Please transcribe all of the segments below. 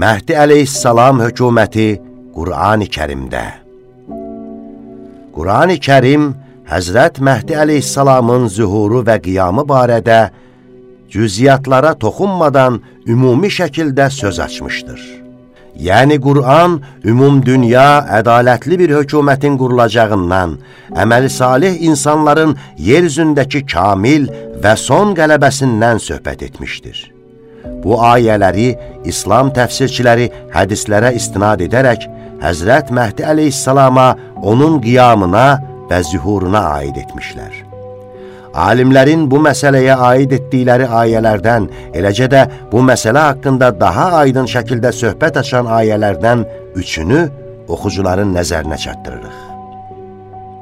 Məhdi əleyhissalam hökuməti Qur'an-ı kərimdə Qur'an-ı kərim Həzrət Məhdi əleyhissalamın zühuru və qiyamı barədə cüziyyatlara toxunmadan ümumi şəkildə söz açmışdır. Yəni Qur'an ümum dünya ədalətli bir hökumətin qurulacağından, əməli salih insanların yer üzündəki kamil və son qələbəsindən söhbət etmişdir. Bu ayələri İslam təfsirçiləri hədislərə istinad edərək Həzrət Məhdi əleyhissalama, onun qiyamına və zühuruna aid etmişlər. Alimlərin bu məsələyə aid etdikləri ayələrdən, eləcə də bu məsələ haqqında daha aydın şəkildə söhbət açan ayələrdən üçünü oxucuların nəzərinə çatdırırıq.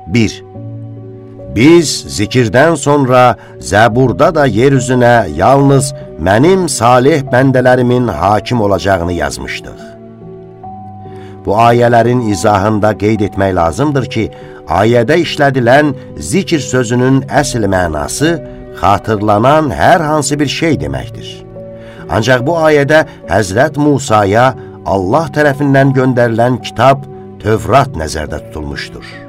1. Biz zikirdən sonra zəburda da yer üzünə yalnız mənim salih bəndələrimin hakim olacağını yazmışdıq. Bu ayələrin izahında qeyd etmək lazımdır ki, ayədə işlədilən zikir sözünün əsl mənası xatırlanan hər hansı bir şey deməkdir. Ancaq bu ayədə Həzrət Musaya Allah tərəfindən göndərilən kitab Tövrat nəzərdə tutulmuşdur.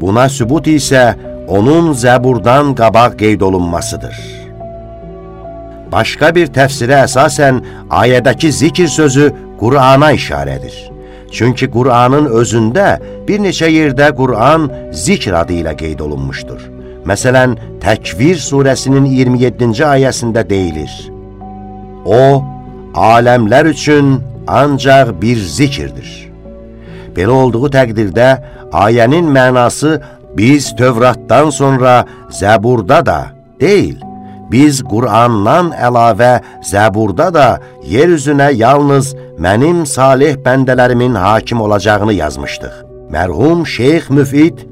Buna sübut isə onun zəburdan qabaq qeyd olunmasıdır. Başqa bir təfsirə əsasən ayədəki zikir sözü Qur'ana işarədir. Çünki Qur'anın özündə bir neçə yerdə Qur'an zikr adı ilə qeyd olunmuşdur. Məsələn, Təkvir surəsinin 27-ci ayəsində deyilir. O, aləmlər üçün ancaq bir zikirdir. Belə olduğu təqdirdə ayənin mənası biz Tövratdan sonra Zəburda da deyil, biz Qur'andan əlavə Zəburda da yer üzünə yalnız mənim salih bəndələrimin hakim olacağını yazmışdıq. Mərhum Şeyx Müfid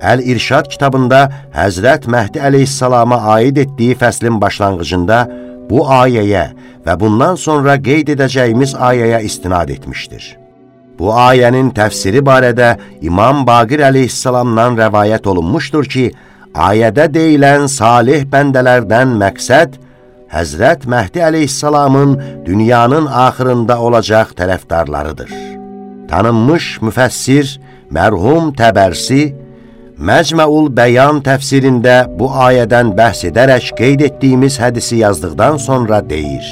Əl-İrşad kitabında Həzrət Məhdi əleyhissalama aid etdiyi fəslin başlanğıcında bu ayəyə və bundan sonra qeyd edəcəyimiz ayəyə istinad etmişdir. Bu ayənin təfsiri barədə İmam Baqir əleyhissalamdan rəvayət olunmuşdur ki, ayədə deyilən salih bəndələrdən məqsəd Həzrət Məhdi əleyhissalamın dünyanın axırında olacaq tərəfdarlarıdır. Tanınmış müfəssir, mərhum Təbərsi, Məcməul Bəyan təfsirində bu ayədən bəhs edərək qeyd etdiyimiz hədisi yazdıqdan sonra deyir.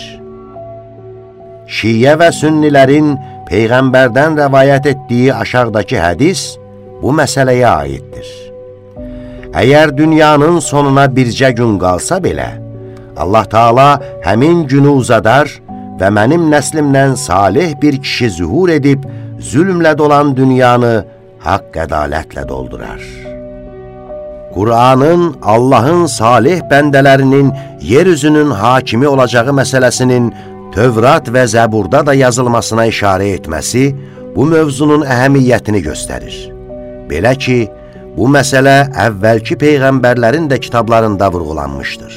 Şiyə və sünnilərin Peyğəmbərdən rəvayət etdiyi aşağıdakı hədis bu məsələyə aiddir. Əgər dünyanın sonuna bircə gün qalsa belə, Allah Taala həmin günü uzadar və mənim nəslimdən salih bir kişi zühur edib, zülmlə dolan dünyanı haqq ədalətlə doldurar. Qur'anın Allahın salih bəndələrinin yer üzünün hakimi olacağı məsələsinin Tövrat və Zəburda da yazılmasına işarə etməsi bu mövzunun əhəmiyyətini göstərir. Belə ki, bu məsələ əvvəlki peyğəmbərlərin də kitablarında vurğulanmışdır.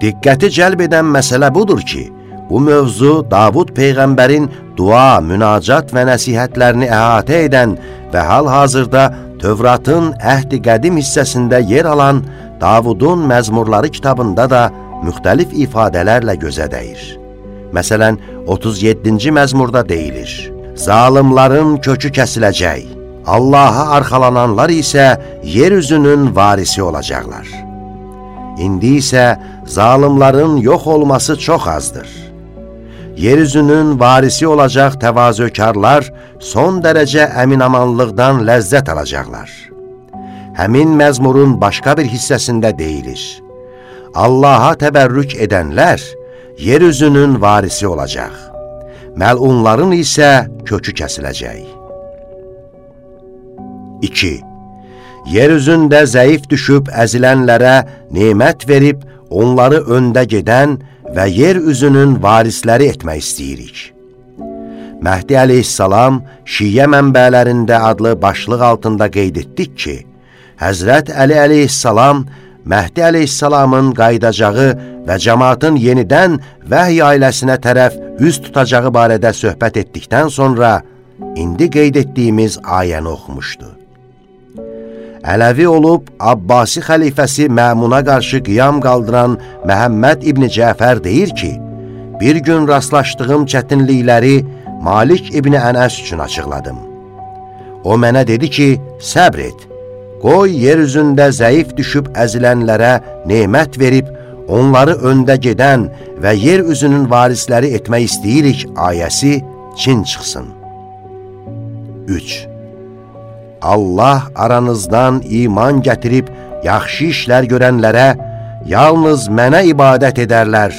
Diqqəti cəlb edən məsələ budur ki, bu mövzu Davud Peyğəmbərin dua, münacat və nəsihətlərini əhatə edən və hal-hazırda Tövratın əhdi qədim hissəsində yer alan Davudun məzmurları kitabında da müxtəlif ifadələrlə gözə dəyir. Məsələn, 37-ci məzmurda deyilir, Zalimların kökü kəsiləcək, Allaha arxalananlar isə yer üzünün varisi olacaqlar. İndi isə zalimların yox olması çox azdır. Yeryüzünün varisi olacaq təvazökarlar son dərəcə əminamanlıqdan ləzzət alacaqlar. Həmin məzmurun başqa bir hissəsində deyilir. Allaha təbərrük edənlər yeryüzünün varisi olacaq. Məlunların isə kökü kəsiləcək. 2 yer üzündə zəif düşüb əzilənlərə nemət verib, onları öndə gedən və yer üzünün varisləri etmək istəyirik. Məhdi əleyhissalam şiyə mənbələrində adlı başlıq altında qeyd etdik ki, Həzrət Əli əleyhissalam Məhdi əleyhissalamın qayıdacağı və cəmatın yenidən vəhy ailəsinə tərəf üz tutacağı barədə söhbət etdikdən sonra indi qeyd etdiyimiz ayəni oxumuşdu. Ələvi olub Abbasi xəlifəsi Məmuna qarşı qiyam qaldıran Məhəmməd İbni Cəfər deyir ki, bir gün rastlaşdığım çətinlikləri Malik İbni Ənəs üçün açıqladım. O mənə dedi ki, səbr et, qoy yer üzündə zəif düşüb əzilənlərə nemət verib, onları öndə gedən və yer üzünün varisləri etmək istəyirik ayəsi Çin çıxsın. 3. Allah aranızdan iman gətirib yaxşı işlər görənlərə yalnız mənə ibadət edərlər,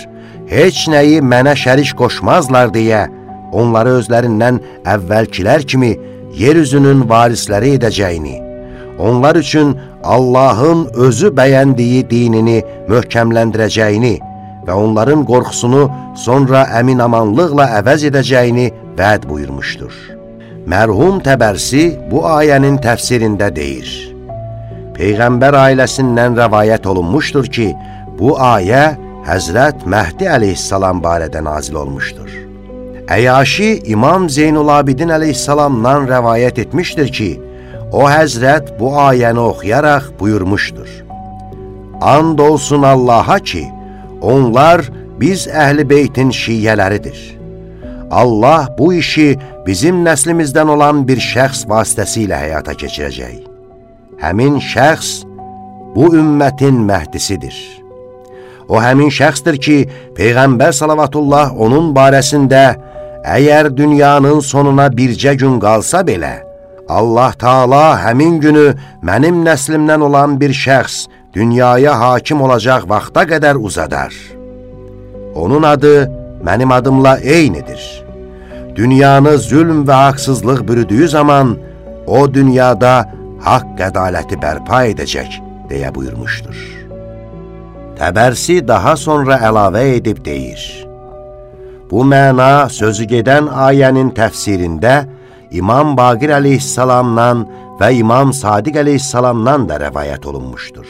heç nəyi mənə şərik qoşmazlar deyə onları özlərindən əvvəlkilər kimi yer üzünün varisləri edəcəyini, onlar üçün Allahın özü bəyəndiyi dinini möhkəmləndirəcəyini və onların qorxusunu sonra əminamanlıqla əvəz edəcəyini vəd buyurmuşdur. Mərhum Təbərsi bu ayənin təfsirində deyir. Peyğəmbər ailəsindən rəvayət olunmuşdur ki, bu ayə Həzrət Məhdi əleyhissalam barədə nazil olmuşdur. Əyaşi İmam Zeynulabidin əleyhissalamdan rəvayət etmişdir ki, o həzrət bu ayəni oxuyaraq buyurmuşdur. And olsun Allaha ki, onlar biz əhl-i beytin şiyyələridir. Allah bu işi bizim nəslimizdən olan bir şəxs vasitəsilə həyata keçirəcək. Həmin şəxs bu ümmətin məhdisidir. O həmin şəxsdir ki, Peyğəmbər salavatullah onun barəsində əgər dünyanın sonuna bircə gün qalsa belə, Allah Taala həmin günü mənim nəslimdən olan bir şəxs dünyaya hakim olacaq vaxta qədər uzadar. Onun adı mənim adımla eynidir. Dünyanı zülm və haqsızlıq bürüdüyü zaman o dünyada haqq ədaləti bərpa edəcək, deyə buyurmuşdur. Təbərsi daha sonra əlavə edib deyir. Bu məna sözü gedən ayənin təfsirində İmam Baqir əleyhissalamdan və İmam Sadiq əleyhissalamdan da rəvayət olunmuşdur.